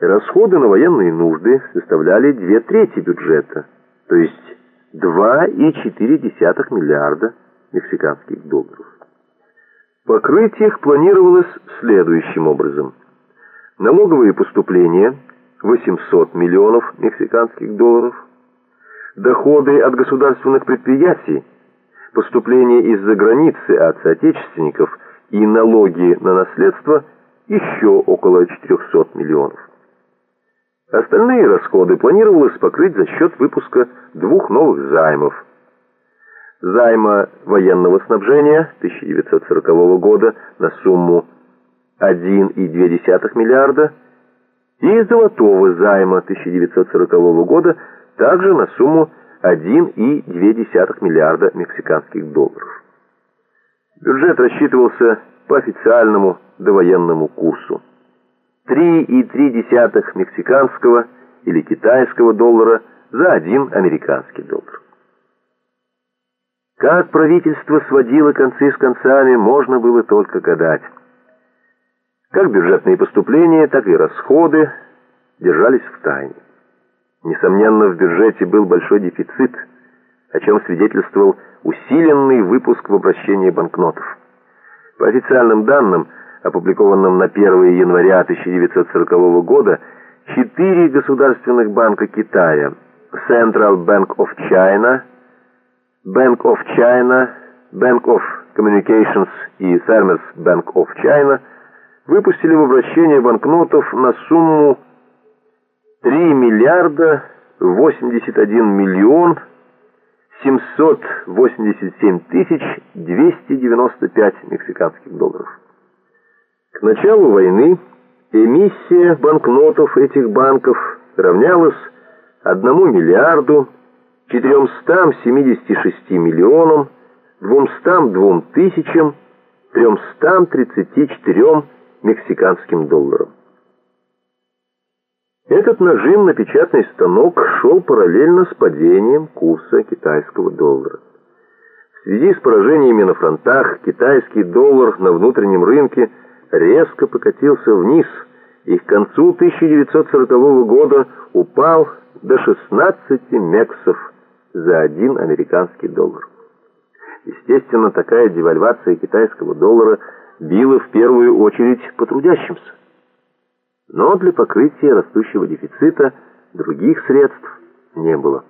Расходы на военные нужды составляли две трети бюджета, то есть 2,4 миллиарда мексиканских долларов. Покрыть их планировалось следующим образом. Налоговые поступления 800 миллионов мексиканских долларов, доходы от государственных предприятий, поступления из-за границы от соотечественников и налоги на наследство еще около 400 миллионов. Остальные расходы планировалось покрыть за счет выпуска двух новых займов. Займа военного снабжения 1940 года на сумму 1,2 миллиарда и золотого займа 1940 года также на сумму 1,2 миллиарда мексиканских долларов. Бюджет рассчитывался по официальному довоенному курсу. 3,3 мексиканского или китайского доллара за один американский доллар. Как правительство сводило концы с концами, можно было только гадать. Как бюджетные поступления, так и расходы держались в тайне. Несомненно, в бюджете был большой дефицит, о чем свидетельствовал усиленный выпуск в обращение банкнотов. По официальным данным, опубликованном на 1 января 1940 года, четыре государственных банка Китая Central Bank of China, Bank of China, Bank of Communications и Farmers Bank of China выпустили в обращение банкнотов на сумму 3 миллиарда 81 миллион 787 тысяч 295 мексиканских долларов. К началу войны эмиссия банкнотов этих банков равнялась 1 миллиарду 476 миллионам 202 тысячам 334 мексиканским долларам. Этот нажим на печатный станок шел параллельно с падением курса китайского доллара. В связи с поражениями на фронтах китайский доллар на внутреннем рынке – резко покатился вниз и к концу 1940 года упал до 16 мексов за один американский доллар. Естественно, такая девальвация китайского доллара била в первую очередь по трудящимся. Но для покрытия растущего дефицита других средств не было.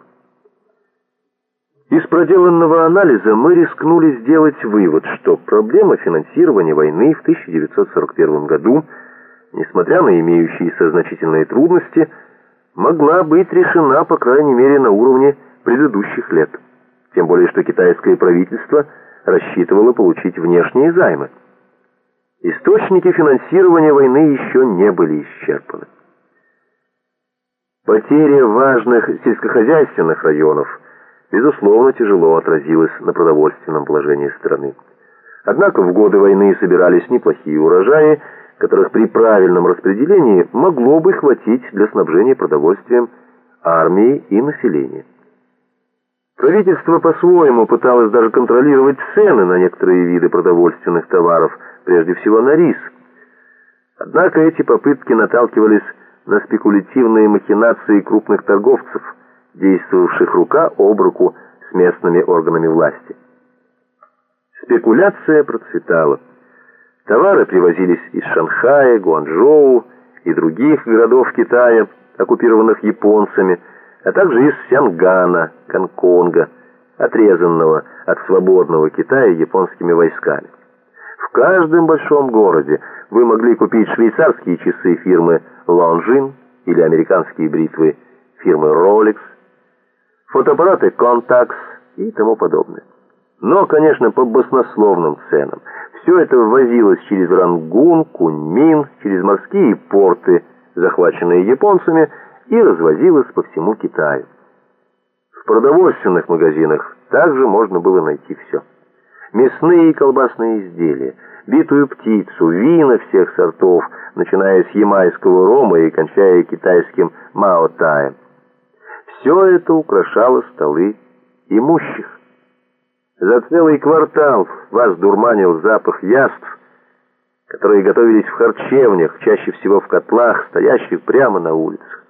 Из проделанного анализа мы рискнули сделать вывод, что проблема финансирования войны в 1941 году, несмотря на имеющиеся значительные трудности, могла быть решена, по крайней мере, на уровне предыдущих лет. Тем более, что китайское правительство рассчитывало получить внешние займы. Источники финансирования войны еще не были исчерпаны. Потеря важных сельскохозяйственных районов – безусловно, тяжело отразилось на продовольственном положении страны. Однако в годы войны собирались неплохие урожаи, которых при правильном распределении могло бы хватить для снабжения продовольствием армии и населения. Правительство по-своему пыталось даже контролировать цены на некоторые виды продовольственных товаров, прежде всего на рис. Однако эти попытки наталкивались на спекулятивные махинации крупных торговцев – действовавших рука об руку с местными органами власти. Спекуляция процветала. Товары привозились из Шанхая, Гуанчжоу и других городов Китая, оккупированных японцами, а также из Сянгана, Гонконга, отрезанного от свободного Китая японскими войсками. В каждом большом городе вы могли купить швейцарские часы фирмы Longines или американские бритвы фирмы Rolex, фотоаппараты Contax и тому подобное. Но, конечно, по баснословным ценам. Все это ввозилось через Рангун, Куньмин, через морские порты, захваченные японцами, и развозилось по всему Китаю. В продовольственных магазинах также можно было найти все. Мясные и колбасные изделия, битую птицу, вина всех сортов, начиная с ямайского рома и кончая китайским маотаем. Все это украшало столы имущих. За целый квартал вас дурманил запах яств, которые готовились в харчевнях, чаще всего в котлах, стоящих прямо на улицах.